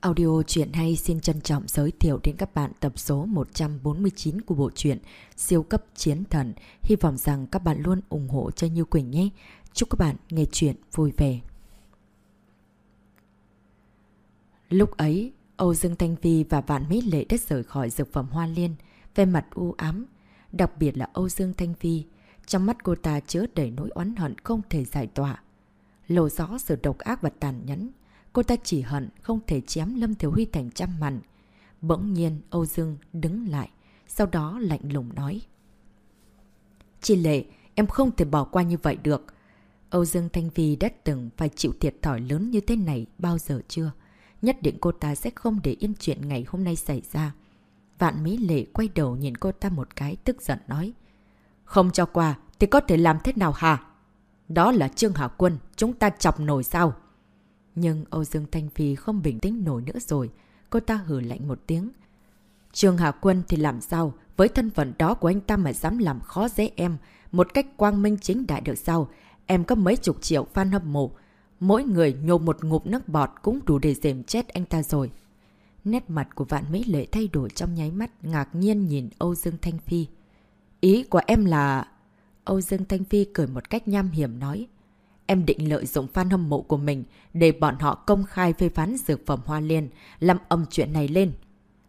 Audio truyện hay xin trân trọng giới thiệu đến các bạn tập số 149 của bộ truyện Siêu cấp chiến thần. Hy vọng rằng các bạn luôn ủng hộ cho Như Quỳnh nhé. Chúc các bạn nghe truyện vui vẻ. Lúc ấy, Âu Dương Thanh Vi và Vạn Mỹ Lệ đã rời khỏi dược phẩm Hoa Liên, về mặt u ám. Đặc biệt là Âu Dương Thanh Vi, trong mắt cô ta chứa đầy nỗi oán hận không thể giải tỏa. Lộ rõ sự độc ác và tàn nhẫn Cô ta chỉ hận không thể chém Lâm Thiếu Huy thành trăm mặn. Bỗng nhiên Âu Dương đứng lại, sau đó lạnh lùng nói. Chị Lệ, em không thể bỏ qua như vậy được. Âu Dương Thanh Vi đã từng phải chịu thiệt thòi lớn như thế này bao giờ chưa? Nhất định cô ta sẽ không để yên chuyện ngày hôm nay xảy ra. Vạn Mỹ Lệ quay đầu nhìn cô ta một cái tức giận nói. Không cho qua thì có thể làm thế nào hả? Đó là Trương Hạ Quân, chúng ta chọc nổi sao? Nhưng Âu Dương Thanh Phi không bình tĩnh nổi nữa rồi. Cô ta hử lạnh một tiếng. Trường Hạ Quân thì làm sao? Với thân phận đó của anh ta mà dám làm khó dễ em. Một cách quang minh chính đại được sao? Em có mấy chục triệu fan hâm mộ. Mỗi người nhô một ngụm nước bọt cũng đủ để dềm chết anh ta rồi. Nét mặt của vạn Mỹ Lệ thay đổi trong nháy mắt, ngạc nhiên nhìn Âu Dương Thanh Phi. Ý của em là... Âu Dương Thanh Phi cười một cách nham hiểm nói. Em định lợi dụng fan hâm mộ của mình để bọn họ công khai phê phán dược phẩm Hoa Liên, làm âm chuyện này lên.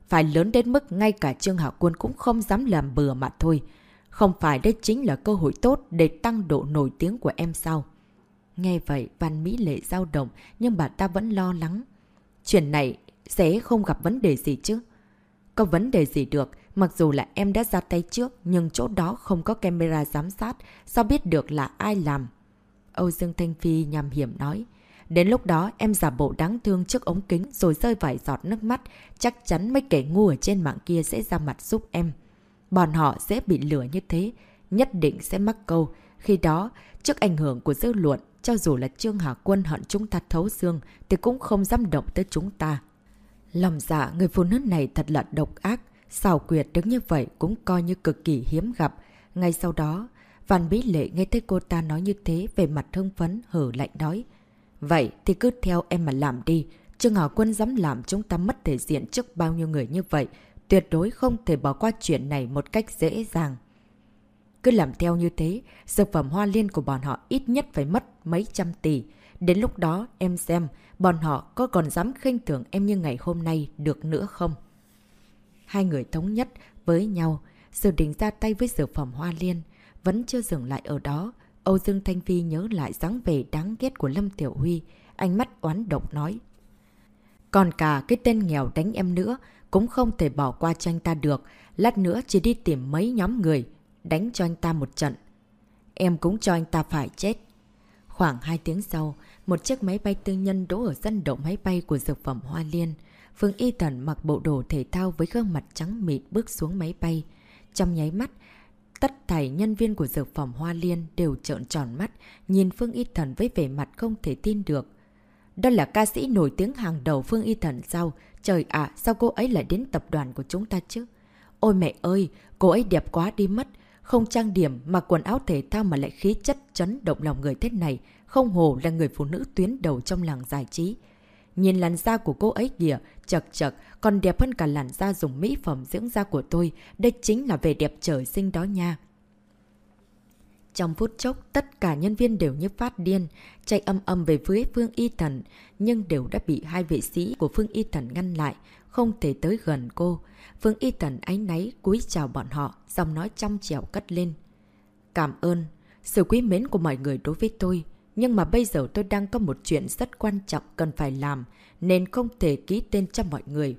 Phải lớn đến mức ngay cả Trương Hảo Quân cũng không dám làm bừa mà thôi. Không phải đây chính là cơ hội tốt để tăng độ nổi tiếng của em sao? Nghe vậy, Văn Mỹ Lệ dao động, nhưng bà ta vẫn lo lắng. Chuyện này sẽ không gặp vấn đề gì chứ? Có vấn đề gì được, mặc dù là em đã ra tay trước, nhưng chỗ đó không có camera giám sát, sao biết được là ai làm? Âu Dương Thanh Phi nhằm hiểm nói. Đến lúc đó em giả bộ đáng thương trước ống kính rồi rơi vải giọt nước mắt, chắc chắn mấy kẻ ngu ở trên mạng kia sẽ ra mặt giúp em. Bọn họ sẽ bị lửa như thế, nhất định sẽ mắc câu. Khi đó, trước ảnh hưởng của dư luận, cho dù là Trương Hà Quân hận chúng ta thấu xương thì cũng không dám động tới chúng ta. Lòng dạ người phụ nữ này thật là độc ác, xào quyệt đứng như vậy cũng coi như cực kỳ hiếm gặp. Ngay sau đó, Văn Bí Lệ nghe thấy cô ta nói như thế về mặt hưng phấn, hở lạnh nói. Vậy thì cứ theo em mà làm đi. Trương Hảo Quân dám làm chúng ta mất thể diện trước bao nhiêu người như vậy. Tuyệt đối không thể bỏ qua chuyện này một cách dễ dàng. Cứ làm theo như thế, dược phẩm hoa liên của bọn họ ít nhất phải mất mấy trăm tỷ. Đến lúc đó em xem, bọn họ có còn dám khinh thường em như ngày hôm nay được nữa không? Hai người thống nhất với nhau, dự định ra tay với dược phẩm hoa liên. Vẫn chưa dừng lại ở đó, Âu Dương Thanh Phi nhớ lại dáng vẻ đáng ghét của Lâm Tiểu Huy, ánh mắt oán độc nói. Còn cả cái tên nghèo đánh em nữa, cũng không thể bỏ qua cho anh ta được, lát nữa chỉ đi tìm mấy nhóm người, đánh cho anh ta một trận. Em cũng cho anh ta phải chết. Khoảng 2 tiếng sau, một chiếc máy bay tư nhân đỗ ở sân đậu máy bay của dược phẩm Hoa Liên. Phương Y Thần mặc bộ đồ thể thao với gương mặt trắng mịt bước xuống máy bay. Trong nháy mắt, Tất thảy nhân viên của dược phẩm Hoa Liên đều trợn tròn mắt, nhìn Phương Y Thần với vẻ mặt không thể tin được. Đó là ca sĩ nổi tiếng hàng đầu Phương Y Thần sao? Trời ạ, sao cô ấy lại đến tập đoàn của chúng ta chứ? Ôi mẹ ơi, cô ấy đẹp quá đi mất. Không trang điểm, mặc quần áo thể thao mà lại khí chất chấn động lòng người thế này. Không hồ là người phụ nữ tuyến đầu trong làng giải trí. Nhìn làn da của cô ấy kìa, chật chật, còn đẹp hơn cả làn da dùng mỹ phẩm dưỡng da của tôi. Đây chính là vẻ đẹp trời sinh đó nha. Trong phút chốc, tất cả nhân viên đều như phát điên, chạy âm âm về phía Phương Y Thần, nhưng đều đã bị hai vệ sĩ của Phương Y Thần ngăn lại, không thể tới gần cô. Phương Y Thần ánh náy cúi chào bọn họ, giọng nói trong trẻo cất lên. Cảm ơn, sự quý mến của mọi người đối với tôi. Nhưng mà bây giờ tôi đang có một chuyện rất quan trọng cần phải làm, nên không thể ký tên cho mọi người.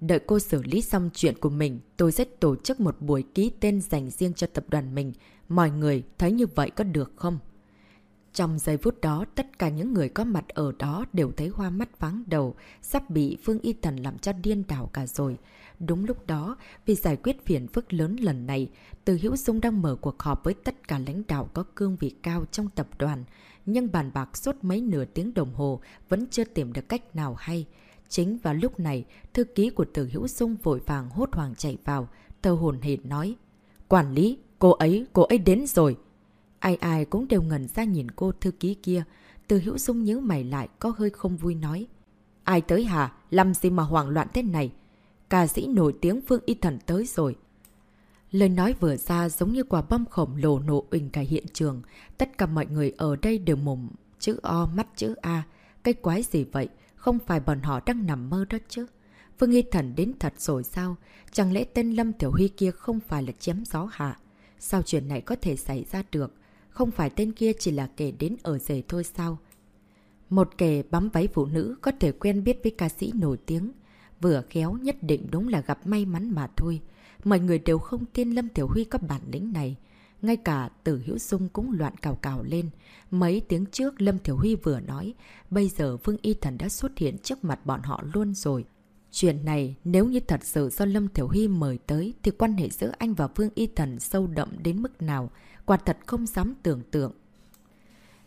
Đợi cô xử lý xong chuyện của mình, tôi sẽ tổ chức một buổi ký tên dành riêng cho tập đoàn mình. Mọi người thấy như vậy có được không? Trong giây phút đó, tất cả những người có mặt ở đó đều thấy hoa mắt vắng đầu, sắp bị Phương Y Thần làm cho điên đảo cả rồi. Đúng lúc đó, vì giải quyết phiền phức lớn lần này, Từ Hữu Dung đang mở cuộc họp với tất cả lãnh đạo có cương vị cao trong tập đoàn. Nhưng bàn bạc suốt mấy nửa tiếng đồng hồ vẫn chưa tìm được cách nào hay. Chính vào lúc này, thư ký của Từ Hữu Dung vội vàng hốt hoảng chạy vào, thơ hồn hệt nói. Quản lý, cô ấy, cô ấy đến rồi. Ai ai cũng đều ngẩn ra nhìn cô thư ký kia. Từ Hữu Dung nhớ mày lại có hơi không vui nói. Ai tới hả? Làm gì mà hoảng loạn thế này? Ca sĩ nổi tiếng Phương Y Thần tới rồi. Lời nói vừa ra giống như quả bom khổng lồ nổ uỳnh cả hiện trường. Tất cả mọi người ở đây đều mồm chữ O, mắt chữ A. Cái quái gì vậy? Không phải bọn họ đang nằm mơ đó chứ. Phương Y Thần đến thật rồi sao? Chẳng lẽ tên Lâm Tiểu Huy kia không phải là chém gió hả? Sao chuyện này có thể xảy ra được? Không phải tên kia chỉ là kẻ đến ở rể thôi sao? Một kẻ bám váy phụ nữ có thể quen biết với ca sĩ nổi tiếng. Vừa khéo nhất định đúng là gặp may mắn mà thôi. Mọi người đều không tin Lâm Tiểu Huy có bản lĩnh này. Ngay cả tử hữu dung cũng loạn cào cào lên. Mấy tiếng trước Lâm Thiểu Huy vừa nói, bây giờ Vương Y Thần đã xuất hiện trước mặt bọn họ luôn rồi. Chuyện này nếu như thật sự do Lâm Thiểu Huy mời tới thì quan hệ giữa anh và Vương Y Thần sâu đậm đến mức nào, quả thật không dám tưởng tượng.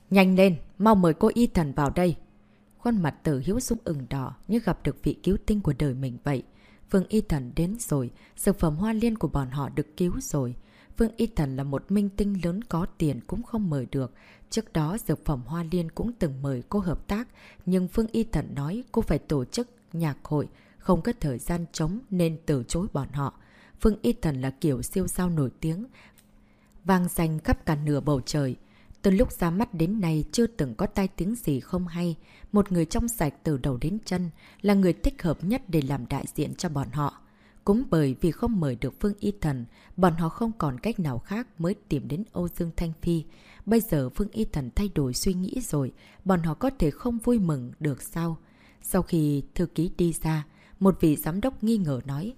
Nhanh lên, mau mời cô Y Thần vào đây con mặt tử hiếu sung ửng đỏ như gặp được vị cứu tinh của đời mình vậy. Vương Y Thần đến rồi, dược phẩm hoa liên của bọn họ được cứu rồi. Vương Y Thần là một minh tinh lớn có tiền cũng không mời được. Trước đó dược phẩm hoa liên cũng từng mời cô hợp tác, nhưng Vương Y Thần nói cô phải tổ chức nhạc hội, không có thời gian trống nên từ chối bọn họ. Phương Y Thần là kiểu siêu sao nổi tiếng, vang danh khắp cả nửa bầu trời. Từ lúc ra mắt đến nay chưa từng có tai tiếng gì không hay. Một người trong sạch từ đầu đến chân là người thích hợp nhất để làm đại diện cho bọn họ. Cũng bởi vì không mời được Phương Y Thần, bọn họ không còn cách nào khác mới tìm đến Âu Dương Thanh Phi. Bây giờ Phương Y Thần thay đổi suy nghĩ rồi, bọn họ có thể không vui mừng được sao? Sau khi thư ký đi ra, một vị giám đốc nghi ngờ nói.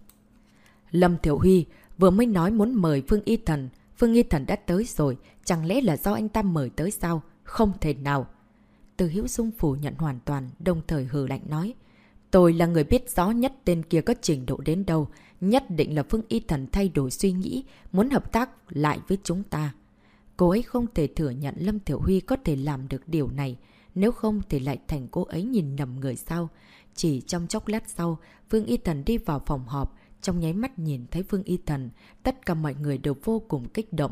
Lâm Thiểu Huy vừa mới nói muốn mời Phương Y Thần. Phương Y Thần đã tới rồi, chẳng lẽ là do anh ta mời tới sao? Không thể nào. Từ Hữu Dung phủ nhận hoàn toàn, đồng thời hừ lạnh nói. Tôi là người biết rõ nhất tên kia có trình độ đến đâu. Nhất định là Phương Y Thần thay đổi suy nghĩ, muốn hợp tác lại với chúng ta. Cô ấy không thể thừa nhận Lâm Thiểu Huy có thể làm được điều này. Nếu không thì lại thành cô ấy nhìn nhầm người sau. Chỉ trong chốc lát sau, Phương Y Thần đi vào phòng họp. Trong nháy mắt nhìn thấy Vương Y Thần, tất cả mọi người đều vô cùng kích động.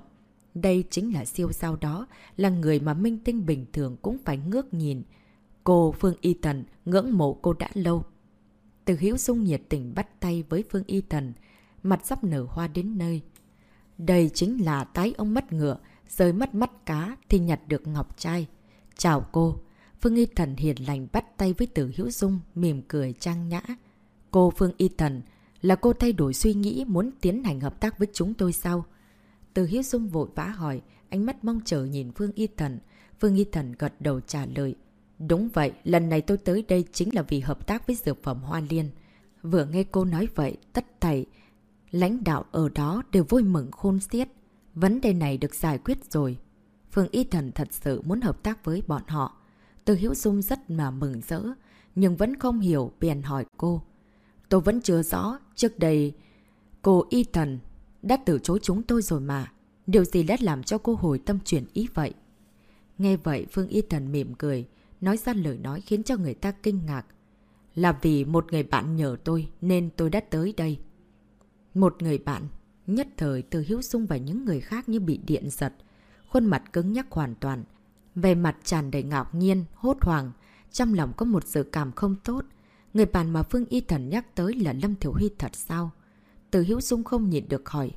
Đây chính là siêu sao đó, là người mà minh tinh bình thường cũng phải ngước nhìn. Cô Phương Y Thần ngưỡng mộ cô đã lâu. Từ Hiếu Dung nhiệt tình bắt tay với Phương Y Thần, mặt sắp nở hoa đến nơi. Đây chính là tái ông mất ngựa, rơi mất mắt cá thì nhặt được ngọc trai. Chào cô. Phương Y Thần hiền lành bắt tay với Tử Hiếu Dung, mỉm cười trang nhã. Cô Phương Y Thần, là cô thay đổi suy nghĩ muốn tiến hành hợp tác với chúng tôi sao? Từ Hiếu Dung vội vã hỏi, ánh mắt mong chờ nhìn Phương Y Thần. Phương Y Thần gật đầu trả lời. Đúng vậy, lần này tôi tới đây chính là vì hợp tác với dược phẩm Hoa Liên. Vừa nghe cô nói vậy, tất thảy, lãnh đạo ở đó đều vui mừng khôn xiết. Vấn đề này được giải quyết rồi. Phương Y Thần thật sự muốn hợp tác với bọn họ. Từ Hiếu Dung rất mà mừng rỡ, nhưng vẫn không hiểu bèn hỏi cô. Tôi vẫn chưa rõ, trước đây cô Y Thần đã từ chối chúng tôi rồi mà. Điều gì đã làm cho cô hồi tâm chuyển ý vậy? Nghe vậy Phương Y Thần mỉm cười, nói ra lời nói khiến cho người ta kinh ngạc. Là vì một người bạn nhờ tôi nên tôi đã tới đây. Một người bạn, nhất thời từ Hiếu Dung và những người khác như bị điện giật. Khuôn mặt cứng nhắc hoàn toàn, về mặt tràn đầy ngạo nhiên, hốt hoảng, trong lòng có một sự cảm không tốt. Người bạn mà Phương Y Thần nhắc tới là Lâm Thiểu Huy thật sao? Từ Hiếu Dung không nhịn được hỏi.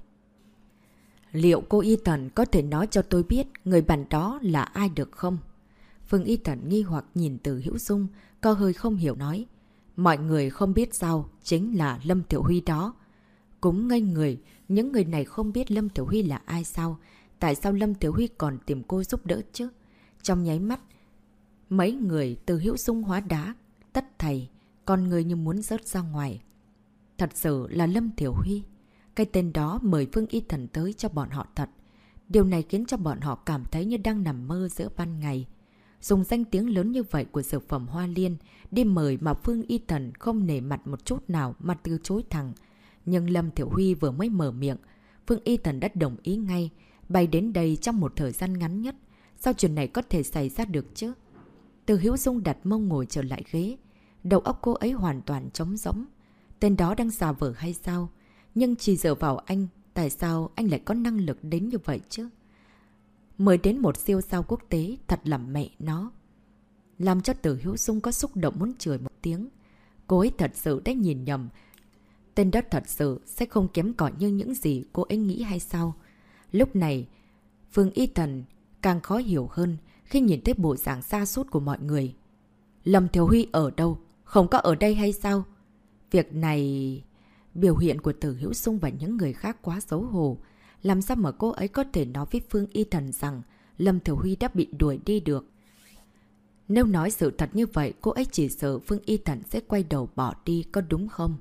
Liệu cô Y Thần có thể nói cho tôi biết người bạn đó là ai được không? Phương Y Thần nghi hoặc nhìn từ hữu Dung, co hơi không hiểu nói. Mọi người không biết sao, chính là Lâm Tiểu Huy đó. Cũng ngây người, những người này không biết Lâm Tiểu Huy là ai sao? Tại sao Lâm Tiểu Huy còn tìm cô giúp đỡ chứ? Trong nháy mắt, mấy người từ hữu dung hóa đá, tất thầy, con người như muốn rớt ra ngoài. Thật sự là Lâm Thiểu Huy. Cái tên đó mời Phương Y Thần tới cho bọn họ thật. Điều này khiến cho bọn họ cảm thấy như đang nằm mơ giữa ban ngày. Dùng danh tiếng lớn như vậy của dược phẩm Hoa Liên đi mời mà Phương Y Thần không nể mặt một chút nào mà từ chối thẳng. Nhưng Lâm Thiểu Huy vừa mới mở miệng, Phương Y Thần đã đồng ý ngay, bay đến đây trong một thời gian ngắn nhất. Sao chuyện này có thể xảy ra được chứ? Từ Hiếu Dung đặt mông ngồi trở lại ghế. Đầu óc cô ấy hoàn toàn trống rỗng. Tên đó đang xà vở hay sao? Nhưng chỉ dựa vào anh, tại sao anh lại có năng lực đến như vậy chứ? Mới đến một siêu sao quốc tế, thật là mẹ nó. Làm cho Tử Hiếu Dung có xúc động muốn chửi một tiếng. cô ấy thật sự đã nhìn nhầm. Tên đất thật sự sẽ không kém cỏi như những gì cô ấy nghĩ hay sao? Lúc này, Phương Y Thần càng khó hiểu hơn khi nhìn thấy bộ dạng xa sút của mọi người. Lâm Thiếu Huy ở đâu? Không có ở đây hay sao? Việc này... Biểu hiện của Tử Hữu Dung và những người khác quá xấu hổ. Làm sao mà cô ấy có thể nói với Phương Y Thần rằng Lâm Thiểu Huy đã bị đuổi đi được? Nếu nói sự thật như vậy, cô ấy chỉ sợ Phương Y Thần sẽ quay đầu bỏ đi, có đúng không?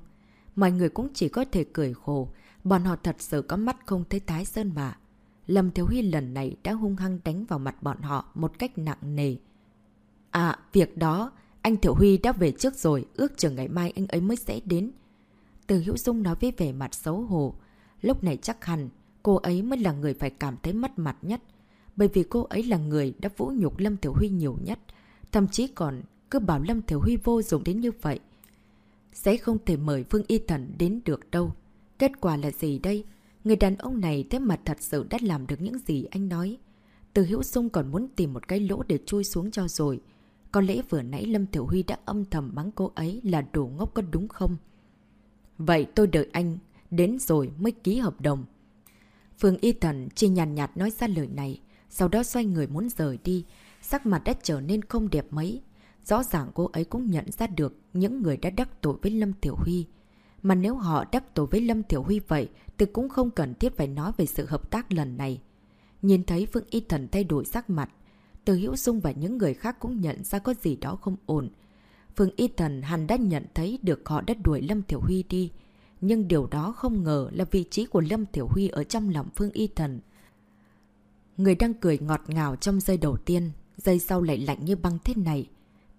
Mọi người cũng chỉ có thể cười khổ, bọn họ thật sự có mắt không thấy tái sơn mà. Lâm Thiếu Huy lần này đã hung hăng đánh vào mặt bọn họ một cách nặng nề. À, việc đó, anh Thiểu Huy đã về trước rồi, ước chừng ngày mai anh ấy mới sẽ đến. Từ Hữu Dung nói với vẻ mặt xấu hổ. Lúc này chắc hẳn, cô ấy mới là người phải cảm thấy mất mặt nhất. Bởi vì cô ấy là người đã vũ nhục Lâm Thiểu Huy nhiều nhất. Thậm chí còn cứ bảo Lâm Thiểu Huy vô dụng đến như vậy. Sẽ không thể mời Phương Y Thần đến được đâu. Kết quả là gì đây? Người đàn ông này thế mặt thật sự đã làm được những gì anh nói. Từ Hữu Dung còn muốn tìm một cái lỗ để chui xuống cho rồi. Có lẽ vừa nãy Lâm Tiểu Huy đã âm thầm mắng cô ấy là đồ ngốc có đúng không? Vậy tôi đợi anh đến rồi mới ký hợp đồng. Phương Y Thần chỉ nhàn nhạt nói ra lời này, sau đó xoay người muốn rời đi, sắc mặt đã trở nên không đẹp mấy. Rõ ràng cô ấy cũng nhận ra được những người đã đắc tội với Lâm Tiểu Huy. Mà nếu họ đắc tội với Lâm Tiểu Huy vậy thì cũng không cần thiết phải nói về sự hợp tác lần này. Nhìn thấy Phương Y Thần thay đổi sắc mặt, từ Hữu Dung và những người khác cũng nhận ra có gì đó không ổn. Phương Y Thần hẳn đã nhận thấy được họ đã đuổi Lâm Tiểu Huy đi. Nhưng điều đó không ngờ là vị trí của Lâm Tiểu Huy ở trong lòng Phương Y Thần. Người đang cười ngọt ngào trong giây đầu tiên, giây sau lại lạnh như băng thế này.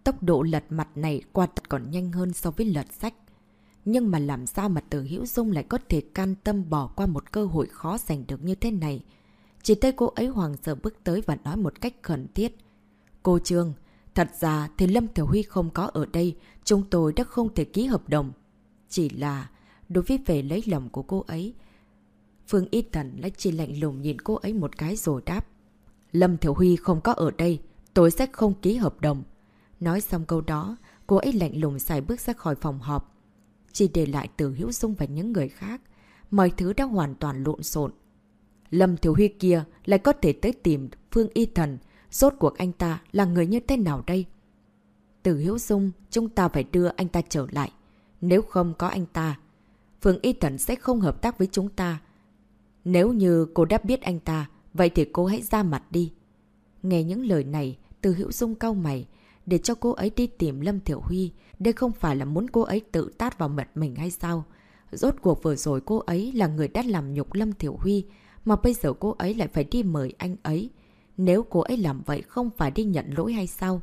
Tốc độ lật mặt này qua thật còn nhanh hơn so với lật sách. Nhưng mà làm sao mà Từ Hữu Dung lại có thể can tâm bỏ qua một cơ hội khó giành được như thế này? Chỉ tay cô ấy hoàng sợ bước tới và nói một cách khẩn thiết. Cô Trương, thật ra thì Lâm Thiểu Huy không có ở đây, chúng tôi đã không thể ký hợp đồng. Chỉ là, đối với về lấy lòng của cô ấy, Phương Y Thần lại chỉ lạnh lùng nhìn cô ấy một cái rồi đáp. Lâm Thiểu Huy không có ở đây, tôi sẽ không ký hợp đồng. Nói xong câu đó, cô ấy lạnh lùng xài bước ra khỏi phòng họp. Chỉ để lại từ Hữu Dung và những người khác. Mọi thứ đã hoàn toàn lộn xộn. Lâm Thiểu Huy kia lại có thể tới tìm Phương Y Thần. Rốt cuộc anh ta là người như thế nào đây? Từ Hiếu Dung, chúng ta phải đưa anh ta trở lại. Nếu không có anh ta, Phương Y Thần sẽ không hợp tác với chúng ta. Nếu như cô đã biết anh ta, vậy thì cô hãy ra mặt đi. Nghe những lời này, từ Hữu Dung cau mày, để cho cô ấy đi tìm Lâm Thiểu Huy. Đây không phải là muốn cô ấy tự tát vào mặt mình hay sao? Rốt cuộc vừa rồi cô ấy là người đã làm nhục Lâm Thiểu Huy, mà bây giờ cô ấy lại phải đi mời anh ấy. Nếu cô ấy làm vậy không phải đi nhận lỗi hay sao?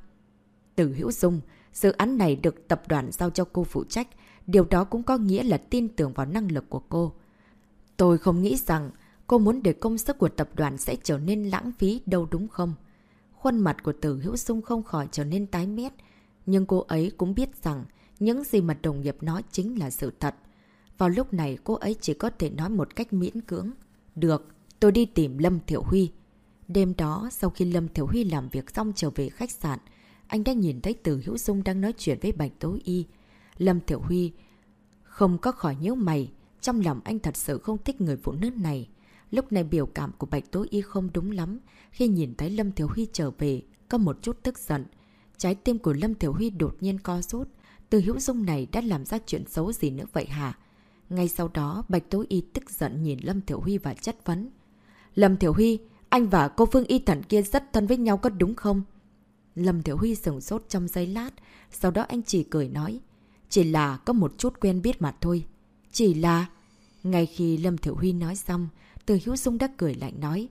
Từ Hữu Dung, dự án này được tập đoàn giao cho cô phụ trách. Điều đó cũng có nghĩa là tin tưởng vào năng lực của cô. Tôi không nghĩ rằng cô muốn để công sức của tập đoàn sẽ trở nên lãng phí đâu đúng không? Khuôn mặt của Tử Hữu Dung không khỏi trở nên tái mét. Nhưng cô ấy cũng biết rằng những gì mà đồng nghiệp nói chính là sự thật. Vào lúc này cô ấy chỉ có thể nói một cách miễn cưỡng. Được, tôi đi tìm Lâm Thiểu Huy. Đêm đó, sau khi Lâm Thiểu Huy làm việc xong trở về khách sạn, anh đã nhìn thấy Từ Hữu Dung đang nói chuyện với Bạch Tố Y. Lâm Thiểu Huy không có khỏi nhíu mày, trong lòng anh thật sự không thích người phụ nữ này. Lúc này biểu cảm của Bạch Tố Y không đúng lắm, khi nhìn thấy Lâm Thiểu Huy trở về, có một chút tức giận. Trái tim của Lâm Thiểu Huy đột nhiên co rút. Từ hữu dung này đã làm ra chuyện xấu gì nữa vậy hả? Ngay sau đó, Bạch Tố Y tức giận nhìn Lâm Thiểu Huy và chất vấn. Lâm Thiểu Huy, anh và cô Phương Y Thần kia rất thân với nhau có đúng không? Lâm Thiểu Huy sừng sốt trong giây lát, sau đó anh chỉ cười nói. Chỉ là có một chút quen biết mà thôi. Chỉ là... Ngay khi Lâm Thiểu Huy nói xong, Từ Hữu Dung đã cười lạnh nói.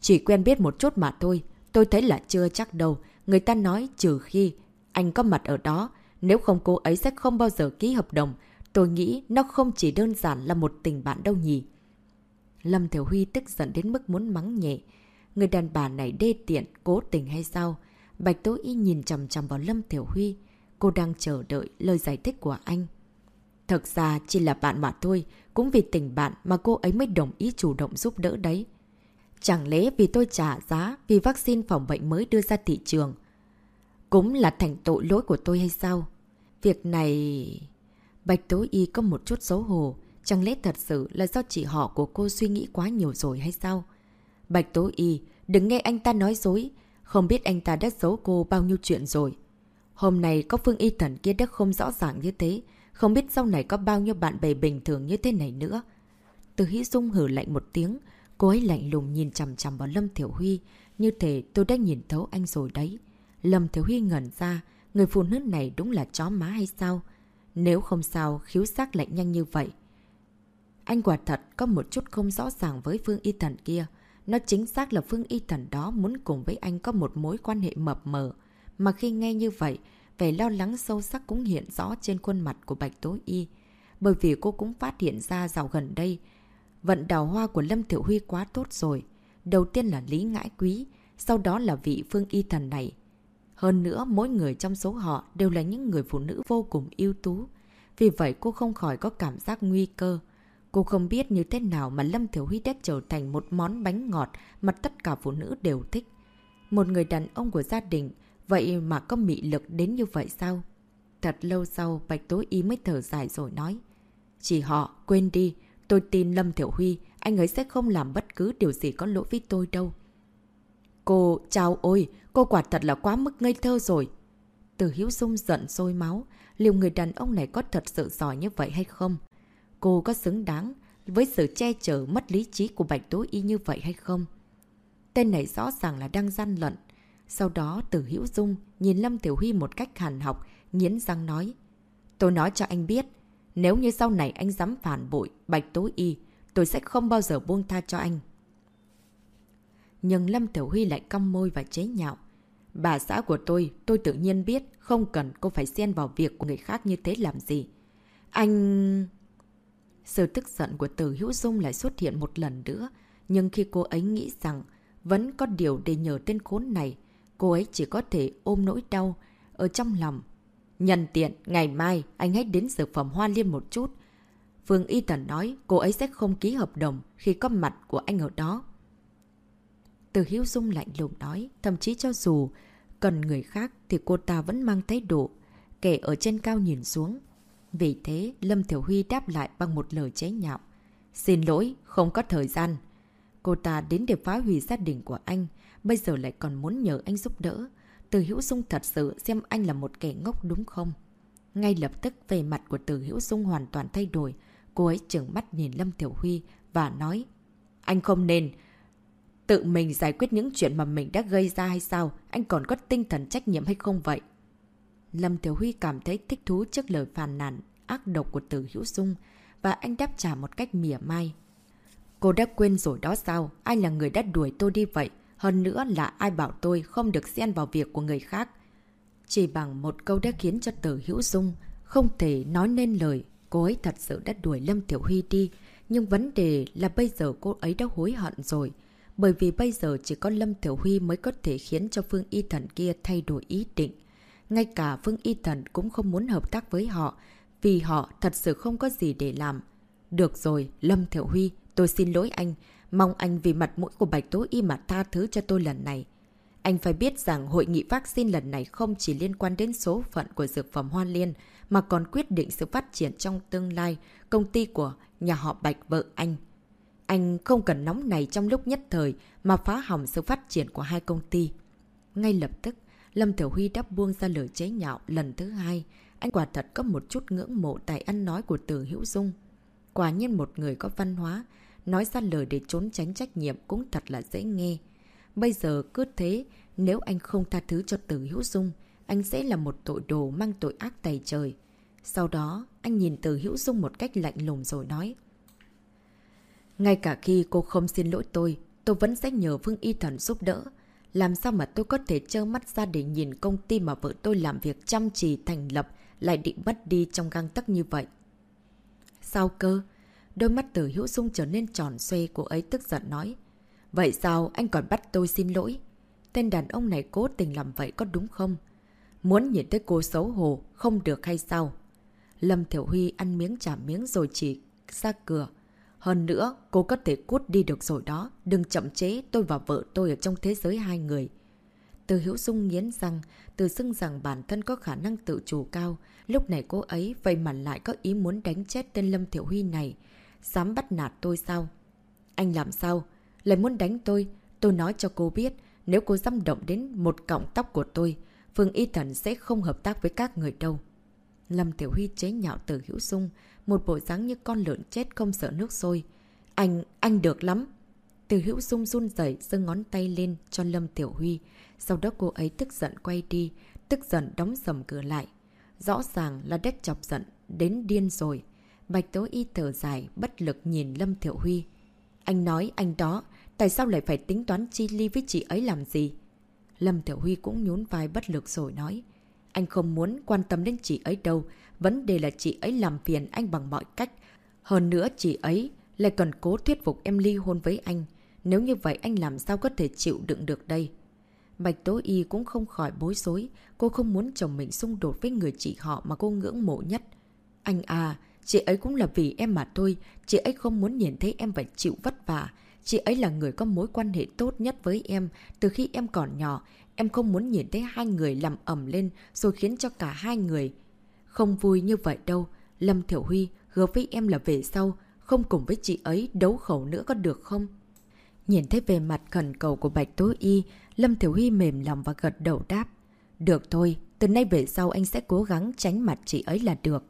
Chỉ quen biết một chút mà thôi, tôi thấy là chưa chắc đâu. Người ta nói trừ khi anh có mặt ở đó, nếu không cô ấy sẽ không bao giờ ký hợp đồng. Tôi nghĩ nó không chỉ đơn giản là một tình bạn đâu nhỉ. Lâm Thiểu Huy tức giận đến mức muốn mắng nhẹ. Người đàn bà này đê tiện, cố tình hay sao? Bạch Tố Y nhìn chầm chầm vào Lâm Thiểu Huy. Cô đang chờ đợi lời giải thích của anh. thật ra chỉ là bạn mà thôi, cũng vì tình bạn mà cô ấy mới đồng ý chủ động giúp đỡ đấy. Chẳng lẽ vì tôi trả giá vì vaccine phòng bệnh mới đưa ra thị trường, cũng là thành tội lỗi của tôi hay sao? Việc này... Bạch Tố Y có một chút xấu hổ. Chẳng lẽ thật sự là do chị họ của cô suy nghĩ quá nhiều rồi hay sao? Bạch Tố Y, đừng nghe anh ta nói dối. Không biết anh ta đã giấu cô bao nhiêu chuyện rồi. Hôm nay có Phương Y Thần kia đã không rõ ràng như thế. Không biết sau này có bao nhiêu bạn bè bình thường như thế này nữa. Từ Hí Dung hử lạnh một tiếng. Cô ấy lạnh lùng nhìn chằm chằm vào Lâm Thiểu Huy. Như thể tôi đã nhìn thấu anh rồi đấy. Lâm Thiểu Huy ngẩn ra. Người phụ nữ này đúng là chó má hay sao? Nếu không sao, khiếu xác lạnh nhanh như vậy. Anh quả thật có một chút không rõ ràng với Phương Y Thần kia. Nó chính xác là Phương Y Thần đó muốn cùng với anh có một mối quan hệ mập mờ. Mà khi nghe như vậy, vẻ lo lắng sâu sắc cũng hiện rõ trên khuôn mặt của Bạch Tố Y. Bởi vì cô cũng phát hiện ra dạo gần đây, vận đào hoa của Lâm Thiểu Huy quá tốt rồi. Đầu tiên là Lý Ngãi Quý, sau đó là vị Phương Y Thần này. Hơn nữa, mỗi người trong số họ đều là những người phụ nữ vô cùng ưu tú. Vì vậy cô không khỏi có cảm giác nguy cơ. Cô không biết như thế nào mà Lâm Thiểu Huy đã trở thành một món bánh ngọt mà tất cả phụ nữ đều thích. Một người đàn ông của gia đình, vậy mà có mị lực đến như vậy sao? Thật lâu sau, Bạch Tố Y mới thở dài rồi nói. Chỉ họ, quên đi, tôi tin Lâm Thiểu Huy, anh ấy sẽ không làm bất cứ điều gì có lỗi với tôi đâu. Cô, chào ôi, cô quả thật là quá mức ngây thơ rồi. Từ Hiếu Dung giận sôi máu, liệu người đàn ông này có thật sự giỏi như vậy hay không? Cô có xứng đáng với sự che chở mất lý trí của Bạch Tố Y như vậy hay không? Tên này rõ ràng là đang gian lận. Sau đó Từ Hiễu Dung nhìn Lâm Tiểu Huy một cách hàn học, nghiến răng nói. Tôi nói cho anh biết, nếu như sau này anh dám phản bội Bạch Tố Y, tôi sẽ không bao giờ buông tha cho anh. Nhưng Lâm Tiểu Huy lại cong môi và chế nhạo. Bà xã của tôi, tôi tự nhiên biết, không cần cô phải xen vào việc của người khác như thế làm gì. Anh... Sự tức giận của Từ Hữu Dung lại xuất hiện một lần nữa, nhưng khi cô ấy nghĩ rằng vẫn có điều để nhờ tên khốn này, cô ấy chỉ có thể ôm nỗi đau ở trong lòng. Nhân tiện, ngày mai anh hãy đến dược phẩm Hoa Liên một chút. Phương Y Tần nói cô ấy sẽ không ký hợp đồng khi có mặt của anh ở đó. Từ Hiếu Dung lạnh lùng nói, thậm chí cho dù cần người khác thì cô ta vẫn mang thái độ, kẻ ở trên cao nhìn xuống. Vì thế, Lâm Thiểu Huy đáp lại bằng một lời chế nhạo. Xin lỗi, không có thời gian. Cô ta đến để phá hủy gia đình của anh, bây giờ lại còn muốn nhờ anh giúp đỡ. Từ Hữu Dung thật sự xem anh là một kẻ ngốc đúng không? Ngay lập tức về mặt của Từ Hữu Dung hoàn toàn thay đổi. Cô ấy trừng mắt nhìn Lâm Tiểu Huy và nói Anh không nên tự mình giải quyết những chuyện mà mình đã gây ra hay sao? Anh còn có tinh thần trách nhiệm hay không vậy? Lâm Tiểu Huy cảm thấy thích thú trước lời phàn nàn, ác độc của Từ Hữu Dung, và anh đáp trả một cách mỉa mai. Cô đã quên rồi đó sao? Ai là người đã đuổi tôi đi vậy? Hơn nữa là ai bảo tôi không được xen vào việc của người khác? Chỉ bằng một câu đã khiến cho Từ Hữu Dung không thể nói nên lời. Cô ấy thật sự đã đuổi Lâm Tiểu Huy đi. Nhưng vấn đề là bây giờ cô ấy đã hối hận rồi. Bởi vì bây giờ chỉ có Lâm Tiểu Huy mới có thể khiến cho Phương Y Thần kia thay đổi ý định. Ngay cả Phương Y Thần cũng không muốn hợp tác với họ, vì họ thật sự không có gì để làm. Được rồi, Lâm Thiểu Huy, tôi xin lỗi anh. Mong anh vì mặt mũi của Bạch Tố Y mà tha thứ cho tôi lần này. Anh phải biết rằng hội nghị vaccine lần này không chỉ liên quan đến số phận của dược phẩm Hoa Liên, mà còn quyết định sự phát triển trong tương lai công ty của nhà họ Bạch vợ anh. Anh không cần nóng này trong lúc nhất thời mà phá hỏng sự phát triển của hai công ty. Ngay lập tức, Lâm Thiểu Huy đã buông ra lời chế nhạo lần thứ hai. Anh quả thật có một chút ngưỡng mộ tài ăn nói của Từ Hữu Dung. Quả nhiên một người có văn hóa, nói ra lời để trốn tránh trách nhiệm cũng thật là dễ nghe. Bây giờ cứ thế, nếu anh không tha thứ cho Từ Hữu Dung, anh sẽ là một tội đồ mang tội ác tày trời. Sau đó, anh nhìn Từ Hữu Dung một cách lạnh lùng rồi nói. Ngay cả khi cô không xin lỗi tôi, tôi vẫn sẽ nhờ Vương Y Thần giúp đỡ. Làm sao mà tôi có thể trơ mắt ra để nhìn công ty mà vợ tôi làm việc chăm chỉ thành lập lại định mất đi trong găng tắc như vậy? Sao cơ? Đôi mắt tử hữu dung trở nên tròn xoay cô ấy tức giận nói. Vậy sao anh còn bắt tôi xin lỗi? Tên đàn ông này cố tình làm vậy có đúng không? Muốn nhìn thấy cô xấu hổ, không được hay sao? Lâm Thiểu Huy ăn miếng trả miếng rồi chỉ ra cửa. Hơn nữa, cô có thể cút đi được rồi đó. Đừng chậm chế tôi và vợ tôi ở trong thế giới hai người. Từ hữu Dung nghiến rằng, từ xưng rằng bản thân có khả năng tự chủ cao. Lúc này cô ấy vậy mà lại có ý muốn đánh chết tên Lâm Thiểu Huy này. Dám bắt nạt tôi sao? Anh làm sao? Lại muốn đánh tôi? Tôi nói cho cô biết, nếu cô dám động đến một cọng tóc của tôi, Phương Y Thần sẽ không hợp tác với các người đâu. Lâm Tiểu Huy chế nhạo từ Hữu Dung, một bộ dáng như con lợn chết không sợ nước sôi. Anh, anh được lắm. Từ Hữu Dung run dậy, giơ ngón tay lên cho Lâm Tiểu Huy. Sau đó cô ấy tức giận quay đi, tức giận đóng sầm cửa lại. Rõ ràng là đét chọc giận, đến điên rồi. Bạch Tố Y thở dài, bất lực nhìn Lâm Tiểu Huy. Anh nói anh đó, tại sao lại phải tính toán chi ly với chị ấy làm gì? Lâm Tiểu Huy cũng nhún vai bất lực rồi nói. Anh không muốn quan tâm đến chị ấy đâu. Vấn đề là chị ấy làm phiền anh bằng mọi cách. Hơn nữa chị ấy lại cần cố thuyết phục em ly hôn với anh. Nếu như vậy anh làm sao có thể chịu đựng được đây? Bạch Tố Y cũng không khỏi bối rối. Cô không muốn chồng mình xung đột với người chị họ mà cô ngưỡng mộ nhất. Anh à, chị ấy cũng là vì em mà thôi. Chị ấy không muốn nhìn thấy em phải chịu vất vả. Chị ấy là người có mối quan hệ tốt nhất với em. Từ khi em còn nhỏ, em không muốn nhìn thấy hai người làm ẩm lên rồi khiến cho cả hai người. Không vui như vậy đâu. Lâm Thiểu Huy hứa với em là về sau, không cùng với chị ấy đấu khẩu nữa có được không? Nhìn thấy về mặt khẩn cầu của Bạch Tố Y, Lâm Thiểu Huy mềm lòng và gật đầu đáp. Được thôi, từ nay về sau anh sẽ cố gắng tránh mặt chị ấy là được.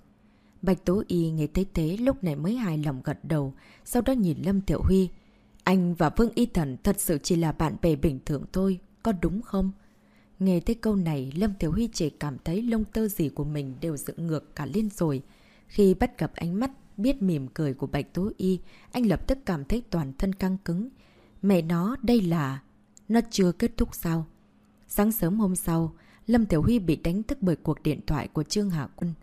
Bạch Tố Y nghe thấy thế lúc này mới hài lòng gật đầu, sau đó nhìn Lâm Thiểu Huy. Anh và Vương Y Thần thật sự chỉ là bạn bè bình thường thôi, có đúng không? Nghe tới câu này, Lâm thiếu Huy chỉ cảm thấy lông tơ gì của mình đều dựng ngược cả lên rồi. Khi bắt gặp ánh mắt, biết mỉm cười của Bạch Tố Y, anh lập tức cảm thấy toàn thân căng cứng. Mẹ nó, đây là... Nó chưa kết thúc sao? Sáng sớm hôm sau, Lâm Tiểu Huy bị đánh thức bởi cuộc điện thoại của Trương Hạ Quân.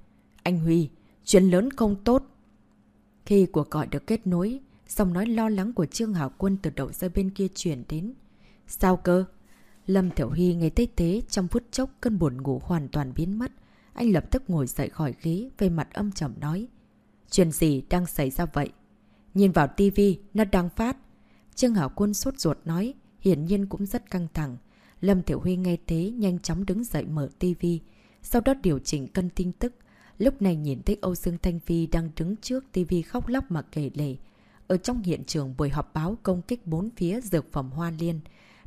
Anh Huy, chuyện lớn không tốt. Khi cuộc gọi được kết nối, dòng nói lo lắng của Trương Hạ Quân từ đầu dây bên kia chuyển đến. Sao cơ? Lâm Thiểu Hy nghe tê thế trong phút chốc cơn buồn ngủ hoàn toàn biến mất. Anh lập tức ngồi dậy khỏi ghế về mặt âm trầm nói. Chuyện gì đang xảy ra vậy? Nhìn vào tivi nó đang phát. Trương Hảo Quân sốt ruột nói, hiển nhiên cũng rất căng thẳng. Lâm Tiểu Huy nghe thế nhanh chóng đứng dậy mở tivi, sau đó điều chỉnh cân tin tức. Lúc này nhìn thấy Âu Dương Thanh Phi đang đứng trước tivi khóc lóc mà kể lể. Ở trong hiện trường buổi họp báo công kích bốn phía dược phẩm Hoa Liên,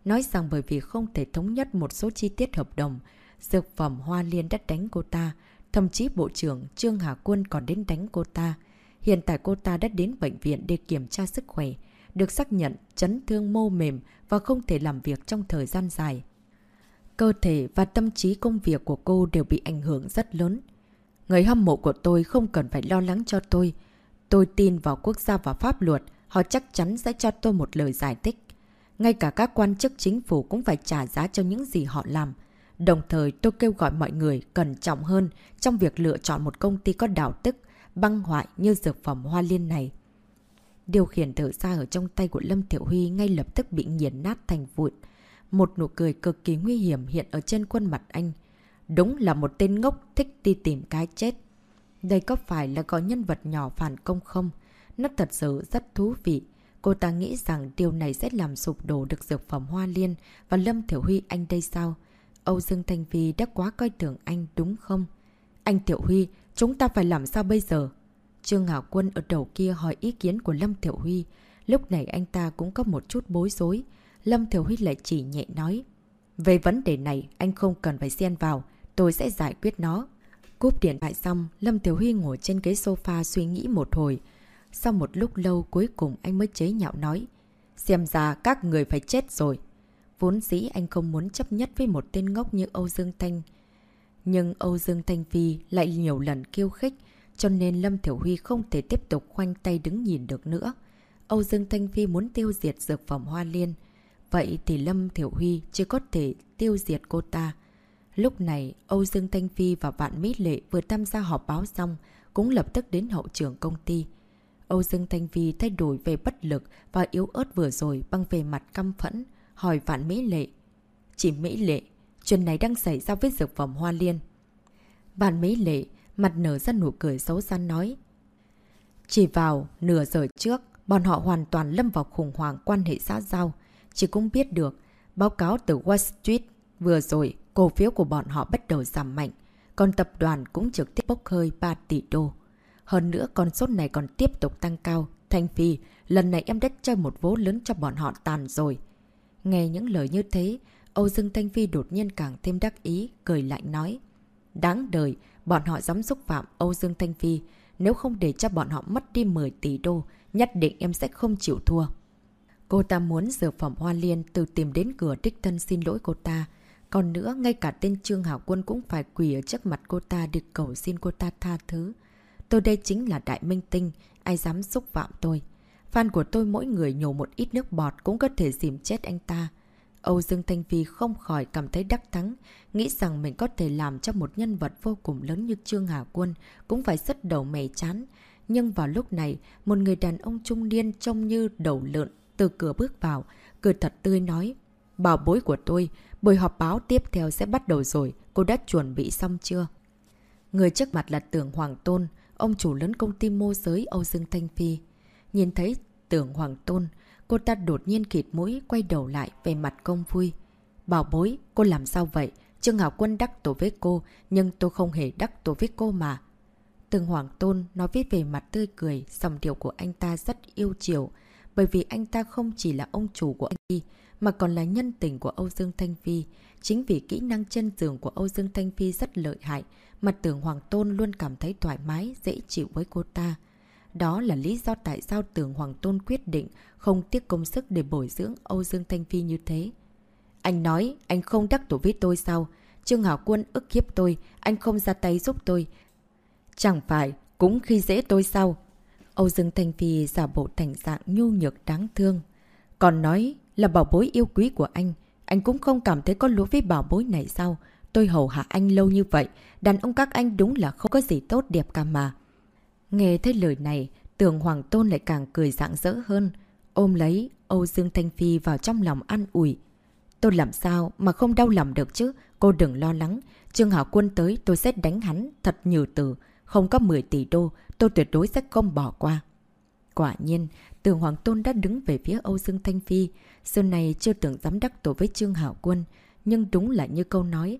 nói rằng bởi vì không thể thống nhất một số chi tiết hợp đồng, dược phẩm Hoa Liên đã đánh cô ta, thậm chí Bộ trưởng Trương Hà Quân còn đến đánh cô ta. Hiện tại cô ta đã đến bệnh viện để kiểm tra sức khỏe, được xác nhận chấn thương mô mềm và không thể làm việc trong thời gian dài. Cơ thể và tâm trí công việc của cô đều bị ảnh hưởng rất lớn. Người hâm mộ của tôi không cần phải lo lắng cho tôi, Tôi tin vào quốc gia và pháp luật, họ chắc chắn sẽ cho tôi một lời giải thích. Ngay cả các quan chức chính phủ cũng phải trả giá cho những gì họ làm. Đồng thời tôi kêu gọi mọi người cẩn trọng hơn trong việc lựa chọn một công ty có đạo đức, băng hoại như dược phẩm hoa liên này. Điều khiển thở ra ở trong tay của Lâm Thiểu Huy ngay lập tức bị nghiền nát thành vụn. Một nụ cười cực kỳ nguy hiểm hiện ở trên khuôn mặt anh. Đúng là một tên ngốc thích đi tìm cái chết. Đây có phải là có nhân vật nhỏ phản công không? Nó thật sự rất thú vị. Cô ta nghĩ rằng điều này sẽ làm sụp đổ được dược phẩm Hoa Liên và Lâm Thiểu Huy anh đây sao? Âu Dương Thanh Vi đã quá coi thường anh đúng không? Anh Thiểu Huy, chúng ta phải làm sao bây giờ? Trương Hảo Quân ở đầu kia hỏi ý kiến của Lâm Thiểu Huy. Lúc này anh ta cũng có một chút bối rối. Lâm Thiểu Huy lại chỉ nhẹ nói. Về vấn đề này, anh không cần phải xen vào. Tôi sẽ giải quyết nó. Cúp điện thoại xong, Lâm Tiểu Huy ngồi trên ghế sofa suy nghĩ một hồi. Sau một lúc lâu cuối cùng anh mới chế nhạo nói. Xem ra các người phải chết rồi. Vốn dĩ anh không muốn chấp nhất với một tên ngốc như Âu Dương Thanh. Nhưng Âu Dương Thanh Phi lại nhiều lần kêu khích, cho nên Lâm Thiểu Huy không thể tiếp tục khoanh tay đứng nhìn được nữa. Âu Dương Thanh Phi muốn tiêu diệt dược phẩm Hoa Liên. Vậy thì Lâm Thiểu Huy chỉ có thể tiêu diệt cô ta. Lúc này, Âu Dương Thanh Phi và Vạn Mỹ Lệ vừa tham gia họp báo xong, cũng lập tức đến hậu trường công ty. Âu Dương Thanh Vi thay đổi về bất lực và yếu ớt vừa rồi bằng về mặt căm phẫn, hỏi Vạn Mỹ Lệ. Chỉ Mỹ Lệ, chuyện này đang xảy ra với dược phẩm Hoa Liên. Vạn Mỹ Lệ, mặt nở ra nụ cười xấu xa nói. Chỉ vào nửa giờ trước, bọn họ hoàn toàn lâm vào khủng hoảng quan hệ xã giao. Chỉ cũng biết được, báo cáo từ Wall Street Vừa rồi, cổ phiếu của bọn họ bắt đầu giảm mạnh, còn tập đoàn cũng trực tiếp bốc hơi 3 tỷ đô. Hơn nữa con số này còn tiếp tục tăng cao. Thanh Phi, lần này em đã chơi một vố lớn cho bọn họ tàn rồi. Nghe những lời như thế, Âu Dương Thanh Phi đột nhiên càng thêm đắc ý, cười lạnh nói. Đáng đời, bọn họ dám xúc phạm Âu Dương Thanh Phi. Nếu không để cho bọn họ mất đi 10 tỷ đô, nhất định em sẽ không chịu thua. Cô ta muốn dược phẩm Hoa Liên từ tìm đến cửa đích thân xin lỗi cô ta. Còn nữa, ngay cả tên Trương Hảo Quân cũng phải quỳ ở trước mặt cô ta để cầu xin cô ta tha thứ. Tôi đây chính là đại minh tinh, ai dám xúc phạm tôi. Fan của tôi mỗi người nhổ một ít nước bọt cũng có thể dìm chết anh ta. Âu Dương Thanh Phi không khỏi cảm thấy đắc thắng, nghĩ rằng mình có thể làm cho một nhân vật vô cùng lớn như Trương Hà Quân cũng phải rất đầu mẻ chán. Nhưng vào lúc này, một người đàn ông trung niên trông như đầu lợn từ cửa bước vào, cười thật tươi nói. Bảo bối của tôi, buổi họp báo tiếp theo sẽ bắt đầu rồi, cô đã chuẩn bị xong chưa? Người trước mặt là tưởng Hoàng Tôn, ông chủ lớn công ty môi giới Âu Dương Thanh Phi. Nhìn thấy tưởng Hoàng Tôn, cô ta đột nhiên khịt mũi quay đầu lại về mặt công vui. Bảo bối, cô làm sao vậy? Trương Hảo Quân đắc tổ với cô, nhưng tôi không hề đắc tổ với cô mà. Tường Hoàng Tôn nói viết về mặt tươi cười, dòng điệu của anh ta rất yêu chiều, bởi vì anh ta không chỉ là ông chủ của anh Phi, mà còn là nhân tình của Âu Dương Thanh Phi. Chính vì kỹ năng chân giường của Âu Dương Thanh Phi rất lợi hại, mặt tưởng Hoàng Tôn luôn cảm thấy thoải mái, dễ chịu với cô ta. Đó là lý do tại sao tưởng Hoàng Tôn quyết định không tiếc công sức để bồi dưỡng Âu Dương Thanh Phi như thế. Anh nói, anh không đắc tổ với tôi sao? Trương Hảo Quân ức hiếp tôi, anh không ra tay giúp tôi. Chẳng phải, cũng khi dễ tôi sao? Âu Dương Thanh Phi giả bộ thành dạng nhu nhược đáng thương. Còn nói là bảo bối yêu quý của anh. Anh cũng không cảm thấy có lỗi với bảo bối này sao? Tôi hầu hạ anh lâu như vậy. Đàn ông các anh đúng là không có gì tốt đẹp cả mà. Nghe thấy lời này, tưởng Hoàng Tôn lại càng cười rạng rỡ hơn. Ôm lấy Âu Dương Thanh Phi vào trong lòng an ủi. Tôi làm sao mà không đau lòng được chứ? Cô đừng lo lắng. Trương Hảo Quân tới tôi sẽ đánh hắn thật nhiều từ. Không có 10 tỷ đô, tôi tuyệt đối sẽ không bỏ qua. Quả nhiên, Tường Hoàng Tôn đã đứng về phía Âu Dương Thanh Phi. Xưa này chưa tưởng dám đắc tổ với Trương Hảo Quân. Nhưng đúng là như câu nói.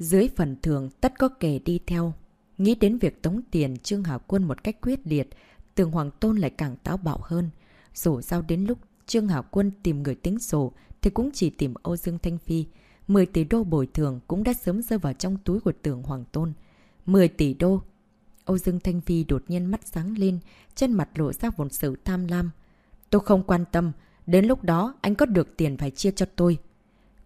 Dưới phần thường tất có kẻ đi theo. Nghĩ đến việc tống tiền Trương Hảo Quân một cách quyết liệt, Tường Hoàng Tôn lại càng táo bạo hơn. Dù sao đến lúc Trương Hảo Quân tìm người tính sổ thì cũng chỉ tìm Âu Dương Thanh Phi. 10 tỷ đô bồi thường cũng đã sớm rơi vào trong túi của Tường Hoàng Tôn. 10 tỷ đô. Âu Dương Thanh Phi đột nhiên mắt sáng lên, trên mặt lộ ra một sự tham lam. Tôi không quan tâm, đến lúc đó anh có được tiền phải chia cho tôi.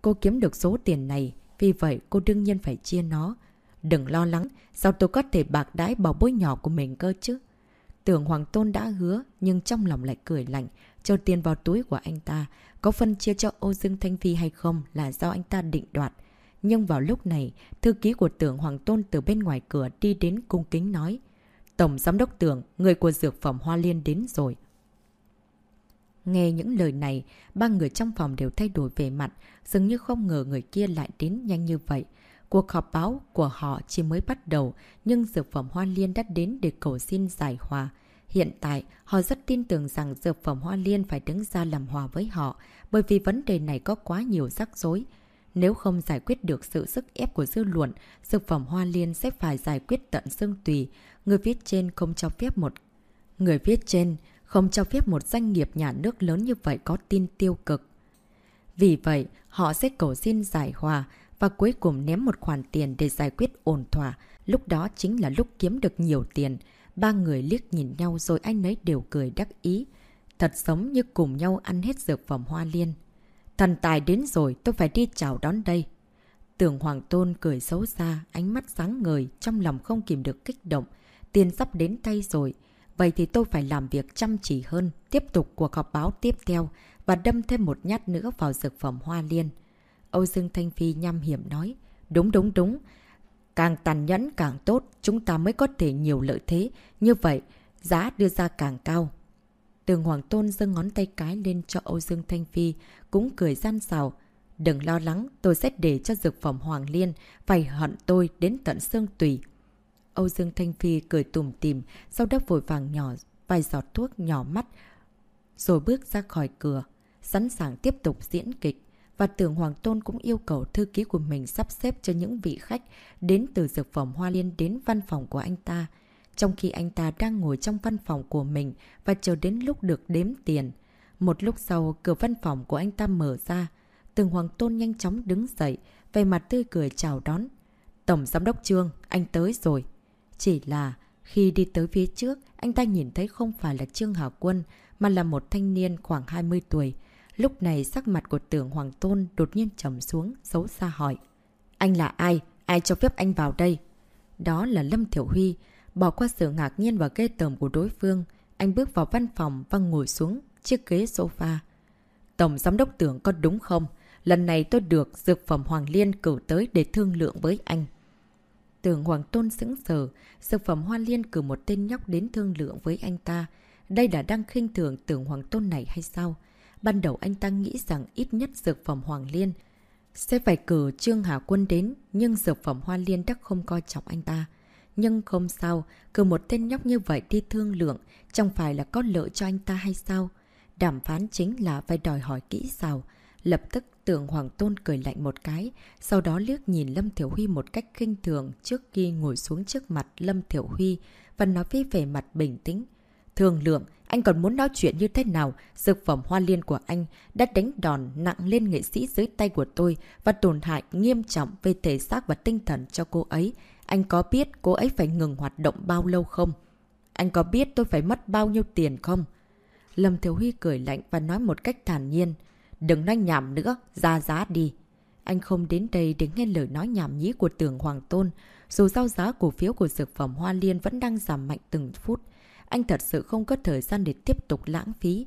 Cô kiếm được số tiền này, vì vậy cô đương nhiên phải chia nó. Đừng lo lắng, sao tôi có thể bạc đái bảo bối nhỏ của mình cơ chứ? Tưởng Hoàng Tôn đã hứa, nhưng trong lòng lại cười lạnh, cho tiền vào túi của anh ta. Có phân chia cho ô Dương Thanh Phi hay không là do anh ta định đoạt. Nhưng vào lúc này, thư ký của tưởng Hoàng Tôn từ bên ngoài cửa đi đến cung kính nói. Tổng giám đốc tưởng, người của dược phẩm Hoa Liên đến rồi. Nghe những lời này, ba người trong phòng đều thay đổi về mặt, dường như không ngờ người kia lại đến nhanh như vậy. Cuộc họp báo của họ chỉ mới bắt đầu, nhưng dược phẩm Hoa Liên đã đến để cầu xin giải hòa. Hiện tại, họ rất tin tưởng rằng dược phẩm Hoa Liên phải đứng ra làm hòa với họ, bởi vì vấn đề này có quá nhiều rắc rối. Nếu không giải quyết được sự sức ép của dư luận, dược phẩm Hoa Liên sẽ phải giải quyết tận xương tùy. Người viết trên không cho phép một... Người viết trên không cho phép một doanh nghiệp nhà nước lớn như vậy có tin tiêu cực. Vì vậy, họ sẽ cầu xin giải hòa và cuối cùng ném một khoản tiền để giải quyết ổn thỏa. Lúc đó chính là lúc kiếm được nhiều tiền. Ba người liếc nhìn nhau rồi anh ấy đều cười đắc ý. Thật giống như cùng nhau ăn hết dược phẩm hoa liên. Thần tài đến rồi, tôi phải đi chào đón đây. Tưởng Hoàng Tôn cười xấu xa, ánh mắt sáng ngời, trong lòng không kìm được kích động. Tiền sắp đến tay rồi. Vậy thì tôi phải làm việc chăm chỉ hơn, tiếp tục cuộc họp báo tiếp theo và đâm thêm một nhát nữa vào dược phẩm hoa liên. Âu Dương Thanh Phi nhăm hiểm nói. Đúng đúng đúng. Càng tàn nhẫn càng tốt, chúng ta mới có thể nhiều lợi thế. Như vậy, giá đưa ra càng cao. Tường Hoàng Tôn dâng ngón tay cái lên cho Âu Dương Thanh Phi, cũng cười gian xào. Đừng lo lắng, tôi sẽ để cho dược phẩm Hoàng Liên phải hận tôi đến tận xương tùy. Âu Dương Thanh Phi cười tùm tìm, sau đó vội vàng nhỏ vài giọt thuốc nhỏ mắt, rồi bước ra khỏi cửa, sẵn sàng tiếp tục diễn kịch. và tưởng Hoàng Tôn cũng yêu cầu thư ký của mình sắp xếp cho những vị khách đến từ dược phẩm Hoa Liên đến văn phòng của anh ta. Trong khi anh ta đang ngồi trong văn phòng của mình và chờ đến lúc được đếm tiền. Một lúc sau, cửa văn phòng của anh ta mở ra. Tường Hoàng Tôn nhanh chóng đứng dậy, về mặt tươi cười chào đón. Tổng Giám đốc Trương, anh tới rồi. Chỉ là khi đi tới phía trước, anh ta nhìn thấy không phải là Trương Hảo Quân, mà là một thanh niên khoảng 20 tuổi. Lúc này sắc mặt của tưởng Hoàng Tôn đột nhiên trầm xuống, xấu xa hỏi. Anh là ai? Ai cho phép anh vào đây? Đó là Lâm Thiểu Huy. Bỏ qua sự ngạc nhiên và ghê tởm của đối phương, anh bước vào văn phòng và ngồi xuống chiếc ghế sofa. Tổng giám đốc tưởng có đúng không? Lần này tôi được Dược phẩm Hoàng Liên cử tới để thương lượng với anh. Tưởng Hoàng Tôn sững sờ, Dược phẩm Hoa Liên cử một tên nhóc đến thương lượng với anh ta. Đây là đang khinh thường tưởng Hoàng Tôn này hay sao? Ban đầu anh ta nghĩ rằng ít nhất Dược phẩm Hoàng Liên sẽ phải cử Trương Hà Quân đến, nhưng Dược phẩm Hoa Liên đắc không coi trọng anh ta. Nhưng không sao, cử một tên nhóc như vậy đi thương lượng, chẳng phải là có lợi cho anh ta hay sao? Đàm phán chính là phải đòi hỏi kỹ sao. Lập tức tưởng Hoàng Tôn cười lạnh một cái, sau đó liếc nhìn Lâm Thiểu Huy một cách kinh thường trước khi ngồi xuống trước mặt Lâm Thiểu Huy và nói với vẻ mặt bình tĩnh. Thường lượng, anh còn muốn nói chuyện như thế nào? Dược phẩm hoa liên của anh đã đánh đòn nặng lên nghệ sĩ dưới tay của tôi và tổn hại nghiêm trọng về thể xác và tinh thần cho cô ấy. Anh có biết cô ấy phải ngừng hoạt động bao lâu không? Anh có biết tôi phải mất bao nhiêu tiền không? Lâm Thiếu Huy cười lạnh và nói một cách thản nhiên. Đừng nói nhảm nữa, ra giá đi. Anh không đến đây để nghe lời nói nhảm nhí của tưởng Hoàng Tôn. Dù giao giá cổ phiếu của dược phẩm Hoa Liên vẫn đang giảm mạnh từng phút. Anh thật sự không có thời gian để tiếp tục lãng phí.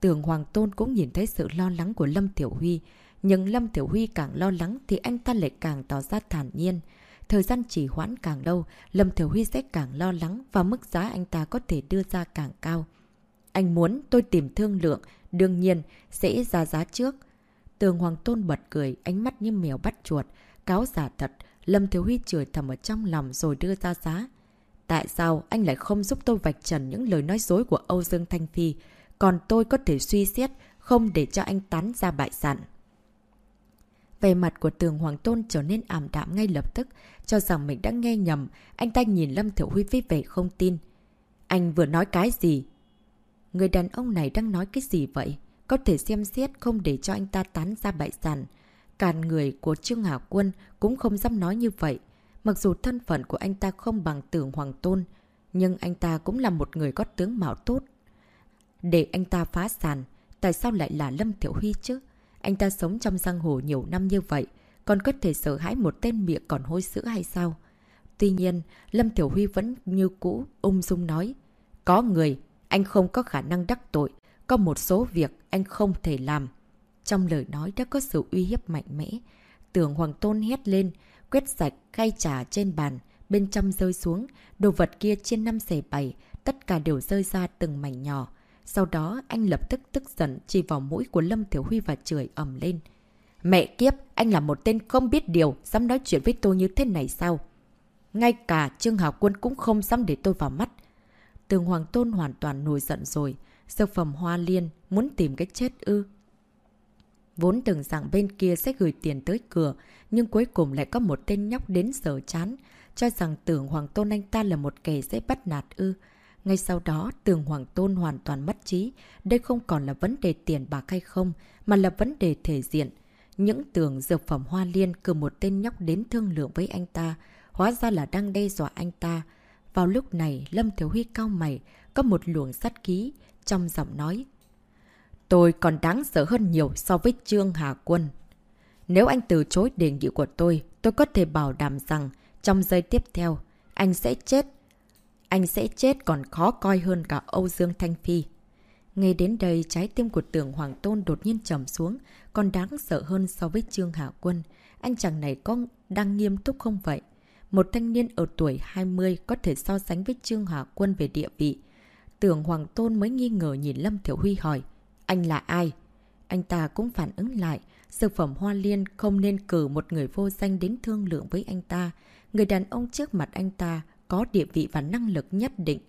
Tưởng Hoàng Tôn cũng nhìn thấy sự lo lắng của Lâm Tiểu Huy. Nhưng Lâm Tiểu Huy càng lo lắng thì anh ta lại càng tỏ ra thản nhiên. Thời gian chỉ hoãn càng lâu, Lâm Tiểu Huy sẽ càng lo lắng và mức giá anh ta có thể đưa ra càng cao. Anh muốn tôi tìm thương lượng, đương nhiên sẽ ra giá trước. Tường Hoàng Tôn bật cười, ánh mắt như mèo bắt chuột, cáo giả thật. Lâm Thiếu Huy chửi thầm ở trong lòng rồi đưa ra giá. Tại sao anh lại không giúp tôi vạch trần những lời nói dối của Âu Dương Thanh Phi, còn tôi có thể suy xét, không để cho anh tán ra bại sản. Về mặt của tường Hoàng Tôn trở nên ảm đạm ngay lập tức, cho rằng mình đã nghe nhầm, anh ta nhìn Lâm Thiểu Huy với vẻ không tin. Anh vừa nói cái gì? Người đàn ông này đang nói cái gì vậy? Có thể xem xét không để cho anh ta tán ra bại sản. Càn người của Trương Hà Quân cũng không dám nói như vậy. Mặc dù thân phận của anh ta không bằng tưởng Hoàng Tôn, nhưng anh ta cũng là một người có tướng mạo tốt. Để anh ta phá sản, tại sao lại là Lâm Thiểu Huy chứ? Anh ta sống trong giang hồ nhiều năm như vậy, còn có thể sợ hãi một tên miệng còn hôi sữa hay sao? Tuy nhiên, Lâm Tiểu Huy vẫn như cũ, ung dung nói. Có người, anh không có khả năng đắc tội. Có một số việc anh không thể làm. Trong lời nói đã có sự uy hiếp mạnh mẽ. Tưởng Hoàng Tôn hét lên, quét sạch khay trà trên bàn, bên trong rơi xuống, đồ vật kia trên năm xẻ bảy, tất cả đều rơi ra từng mảnh nhỏ. Sau đó anh lập tức tức giận chỉ vào mũi của Lâm Tiểu Huy và chửi ẩm lên. Mẹ kiếp, anh là một tên không biết điều, dám nói chuyện với tôi như thế này sao? Ngay cả Trương Hào Quân cũng không dám để tôi vào mắt. Tường Hoàng Tôn hoàn toàn nổi giận rồi. Dược phẩm Hoa Liên muốn tìm cái chết ư. Vốn tưởng rằng bên kia sẽ gửi tiền tới cửa, nhưng cuối cùng lại có một tên nhóc đến sở chán, cho rằng tưởng Hoàng Tôn anh ta là một kẻ dễ bắt nạt ư. Ngay sau đó, tường Hoàng Tôn hoàn toàn mất trí. Đây không còn là vấn đề tiền bạc hay không, mà là vấn đề thể diện. Những tường dược phẩm Hoa Liên cử một tên nhóc đến thương lượng với anh ta, hóa ra là đang đe dọa anh ta. Vào lúc này, Lâm Thiếu Huy cao mày, có một luồng sắt ký trong giọng nói. Tôi còn đáng sợ hơn nhiều so với Trương Hà Quân. Nếu anh từ chối đề nghị của tôi, tôi có thể bảo đảm rằng trong giây tiếp theo, anh sẽ chết. Anh sẽ chết còn khó coi hơn cả Âu Dương Thanh Phi. Ngay đến đây, trái tim của tưởng Hoàng Tôn đột nhiên trầm xuống, còn đáng sợ hơn so với Trương Hà Quân. Anh chàng này có đang nghiêm túc không vậy? Một thanh niên ở tuổi 20 có thể so sánh với Trương Hòa Quân về địa vị. Tưởng Hoàng Tôn mới nghi ngờ nhìn Lâm Thiểu Huy hỏi, anh là ai? Anh ta cũng phản ứng lại, dược phẩm Hoa Liên không nên cử một người vô danh đến thương lượng với anh ta. Người đàn ông trước mặt anh ta có địa vị và năng lực nhất định.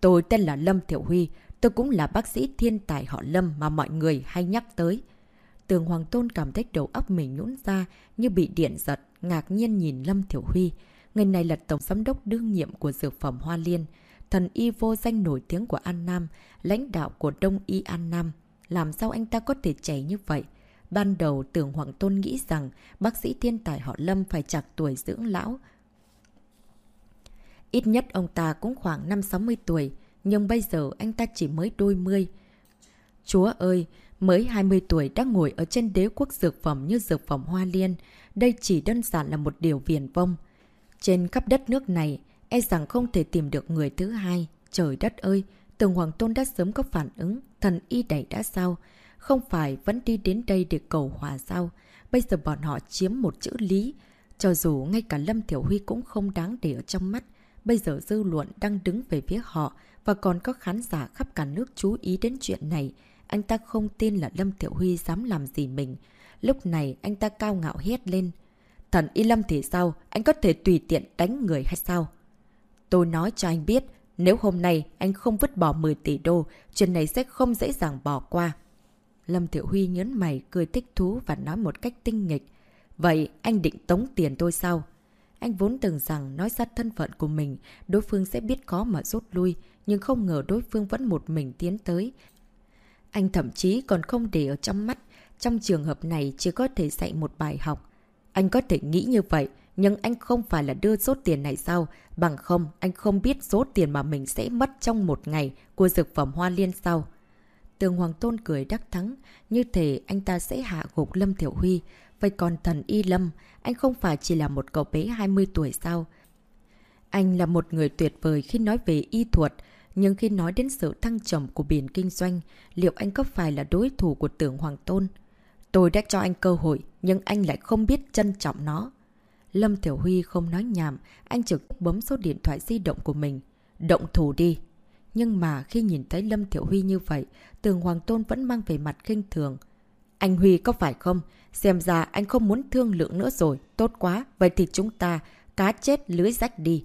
Tôi tên là Lâm Thiểu Huy, tôi cũng là bác sĩ thiên tài họ Lâm mà mọi người hay nhắc tới. Tường Hoàng Tôn cảm thấy đầu óc mình nhũn ra như bị điện giật, ngạc nhiên nhìn Lâm Thiểu Huy. Người này là tổng giám đốc đương nhiệm của dược phẩm Hoa Liên, thần y vô danh nổi tiếng của An Nam, lãnh đạo của Đông Y An Nam. Làm sao anh ta có thể chảy như vậy? Ban đầu tưởng Hoàng Tôn nghĩ rằng bác sĩ thiên tài họ Lâm phải chặt tuổi dưỡng lão. Ít nhất ông ta cũng khoảng 5-60 tuổi, nhưng bây giờ anh ta chỉ mới đôi mươi. Chúa ơi, mới 20 tuổi đã ngồi ở trên đế quốc dược phẩm như dược phẩm Hoa Liên. Đây chỉ đơn giản là một điều viền vông. Trên khắp đất nước này, e rằng không thể tìm được người thứ hai. Trời đất ơi, tường Hoàng Tôn đã sớm có phản ứng, thần y đẩy đã sao? Không phải vẫn đi đến đây để cầu hòa sao? Bây giờ bọn họ chiếm một chữ lý. Cho dù ngay cả Lâm Thiểu Huy cũng không đáng để ở trong mắt. Bây giờ dư luận đang đứng về phía họ và còn có khán giả khắp cả nước chú ý đến chuyện này. Anh ta không tin là Lâm thiệu Huy dám làm gì mình. Lúc này anh ta cao ngạo hét lên. Thần Y Lâm thì sao? Anh có thể tùy tiện đánh người hay sao? Tôi nói cho anh biết, nếu hôm nay anh không vứt bỏ 10 tỷ đô, chuyện này sẽ không dễ dàng bỏ qua. Lâm Thiệu Huy nhớn mày, cười thích thú và nói một cách tinh nghịch. Vậy anh định tống tiền tôi sao? Anh vốn tưởng rằng nói ra thân phận của mình, đối phương sẽ biết khó mà rút lui, nhưng không ngờ đối phương vẫn một mình tiến tới. Anh thậm chí còn không để ở trong mắt, trong trường hợp này chỉ có thể dạy một bài học. Anh có thể nghĩ như vậy, nhưng anh không phải là đưa số tiền này sao? Bằng không, anh không biết số tiền mà mình sẽ mất trong một ngày của dược phẩm Hoa Liên sao? Tường Hoàng Tôn cười đắc thắng, như thể anh ta sẽ hạ gục Lâm Thiểu Huy. Vậy còn thần Y Lâm, anh không phải chỉ là một cậu bé 20 tuổi sao? Anh là một người tuyệt vời khi nói về y thuật, nhưng khi nói đến sự thăng trầm của biển kinh doanh, liệu anh có phải là đối thủ của tưởng Hoàng Tôn? Tôi đã cho anh cơ hội, nhưng anh lại không biết trân trọng nó. Lâm Thiểu Huy không nói nhảm, anh trực tiếp bấm số điện thoại di động của mình. Động thủ đi! Nhưng mà khi nhìn thấy Lâm Thiểu Huy như vậy, tường Hoàng Tôn vẫn mang về mặt kinh thường. Anh Huy có phải không? Xem ra anh không muốn thương lượng nữa rồi. Tốt quá, vậy thì chúng ta cá chết lưới rách đi.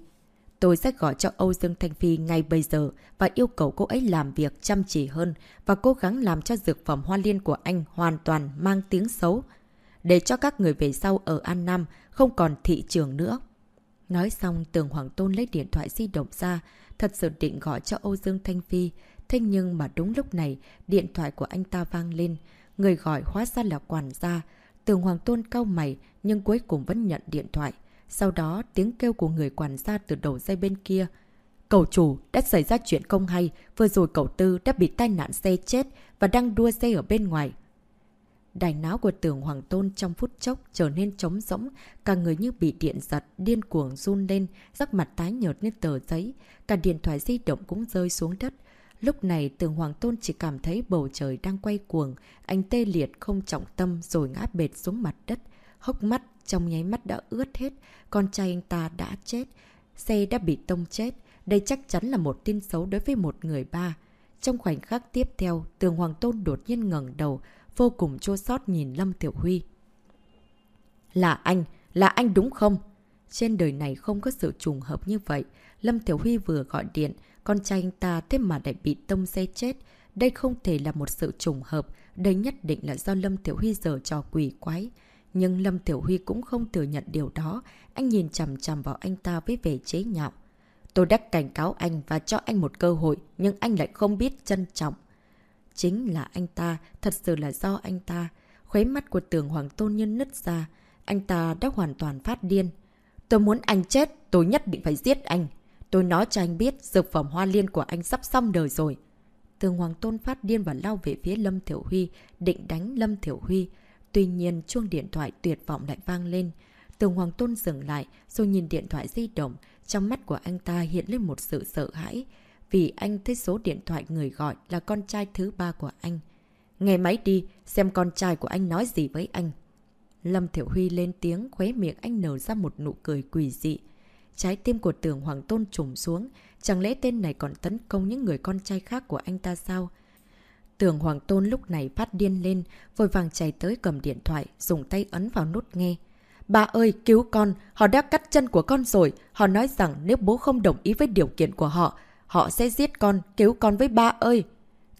Tôi sẽ gọi cho Âu Dương Thanh Phi ngay bây giờ và yêu cầu cô ấy làm việc chăm chỉ hơn và cố gắng làm cho dược phẩm hoa liên của anh hoàn toàn mang tiếng xấu. Để cho các người về sau ở An Nam không còn thị trường nữa. Nói xong, tường Hoàng Tôn lấy điện thoại di động ra, thật sự định gọi cho Âu Dương Thanh Phi. Thế nhưng mà đúng lúc này, điện thoại của anh ta vang lên. Người gọi hóa ra là quản gia. Tường Hoàng Tôn cau mày nhưng cuối cùng vẫn nhận điện thoại. Sau đó tiếng kêu của người quản gia từ đầu dây bên kia. Cậu chủ đã xảy ra chuyện không hay, vừa rồi cậu tư đã bị tai nạn xe chết và đang đua xe ở bên ngoài. Đài náo của tường Hoàng Tôn trong phút chốc trở nên trống rỗng, cả người như bị điện giật, điên cuồng run lên, sắc mặt tái nhợt như tờ giấy, cả điện thoại di động cũng rơi xuống đất. Lúc này tường Hoàng Tôn chỉ cảm thấy bầu trời đang quay cuồng, anh tê liệt không trọng tâm rồi ngã bệt xuống mặt đất, hốc mắt trong nháy mắt đã ướt hết, con trai anh ta đã chết, xe đã bị tông chết, đây chắc chắn là một tin xấu đối với một người ba. Trong khoảnh khắc tiếp theo, tường Hoàng Tôn đột nhiên ngẩng đầu, vô cùng chua sót nhìn Lâm Tiểu Huy. Là anh, là anh đúng không? Trên đời này không có sự trùng hợp như vậy. Lâm Tiểu Huy vừa gọi điện, con trai anh ta thế mà lại bị tông xe chết. Đây không thể là một sự trùng hợp, đây nhất định là do Lâm Tiểu Huy giờ trò quỷ quái. Nhưng Lâm Tiểu Huy cũng không thừa nhận điều đó, anh nhìn chầm chầm vào anh ta với vẻ chế nhạo. Tôi đã cảnh cáo anh và cho anh một cơ hội, nhưng anh lại không biết trân trọng. Chính là anh ta, thật sự là do anh ta. Khuấy mắt của tường Hoàng Tôn Nhân nứt ra. Anh ta đã hoàn toàn phát điên. Tôi muốn anh chết, tôi nhất định phải giết anh. Tôi nói cho anh biết, dược phẩm hoa liên của anh sắp xong đời rồi. Tường Hoàng Tôn phát điên và lao về phía Lâm Thiểu Huy, định đánh Lâm Thiểu Huy. Tuy nhiên, chuông điện thoại tuyệt vọng lại vang lên. Tường Hoàng Tôn dừng lại, rồi nhìn điện thoại di động. Trong mắt của anh ta hiện lên một sự sợ hãi vì anh thấy số điện thoại người gọi là con trai thứ ba của anh. Nghe máy đi, xem con trai của anh nói gì với anh. Lâm Thiểu Huy lên tiếng, khuế miệng anh nở ra một nụ cười quỷ dị. Trái tim của tưởng Hoàng Tôn trùng xuống, chẳng lẽ tên này còn tấn công những người con trai khác của anh ta sao? Tưởng Hoàng Tôn lúc này phát điên lên, vội vàng chạy tới cầm điện thoại, dùng tay ấn vào nút nghe. Bà ơi, cứu con, họ đã cắt chân của con rồi. Họ nói rằng nếu bố không đồng ý với điều kiện của họ, Họ sẽ giết con, cứu con với ba ơi!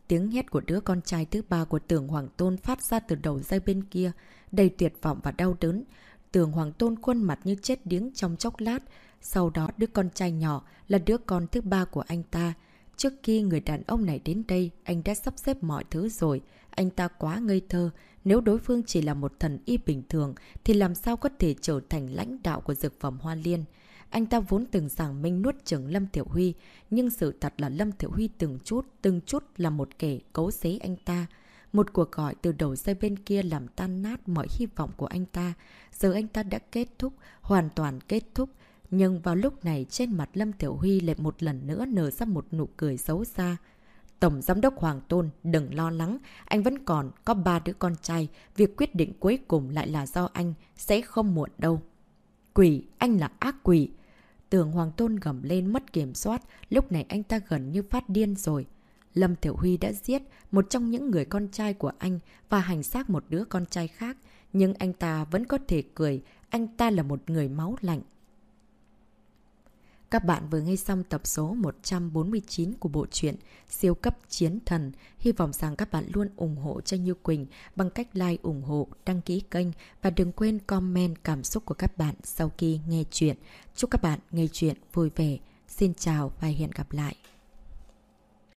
tiếng hét của đứa con trai thứ ba của tường Hoàng Tôn phát ra từ đầu dây bên kia, đầy tuyệt vọng và đau đớn. Tường Hoàng Tôn khuôn mặt như chết điếng trong chốc lát. Sau đó đứa con trai nhỏ là đứa con thứ ba của anh ta. Trước khi người đàn ông này đến đây, anh đã sắp xếp mọi thứ rồi. Anh ta quá ngây thơ. Nếu đối phương chỉ là một thần y bình thường, thì làm sao có thể trở thành lãnh đạo của dược phẩm Hoa Liên? Anh ta vốn từng rằng minh nuốt chừng Lâm Thiểu Huy, nhưng sự thật là Lâm Thiểu Huy từng chút, từng chút là một kẻ cấu xế anh ta. Một cuộc gọi từ đầu dây bên kia làm tan nát mọi hy vọng của anh ta. Giờ anh ta đã kết thúc, hoàn toàn kết thúc. Nhưng vào lúc này trên mặt Lâm Tiểu Huy lại một lần nữa nở ra một nụ cười xấu xa. Tổng Giám đốc Hoàng Tôn, đừng lo lắng, anh vẫn còn có ba đứa con trai, việc quyết định cuối cùng lại là do anh, sẽ không muộn đâu. Quỷ, anh là ác quỷ. Tường Hoàng Tôn gầm lên mất kiểm soát, lúc này anh ta gần như phát điên rồi. Lâm Tiểu Huy đã giết một trong những người con trai của anh và hành xác một đứa con trai khác, nhưng anh ta vẫn có thể cười, anh ta là một người máu lạnh. Các bạn vừa nghe xong tập số 149 của bộ truyện Siêu cấp chiến thần. Hy vọng rằng các bạn luôn ủng hộ cho Như Quỳnh bằng cách like, ủng hộ, đăng ký kênh và đừng quên comment cảm xúc của các bạn sau khi nghe chuyện. Chúc các bạn nghe chuyện vui vẻ. Xin chào và hẹn gặp lại.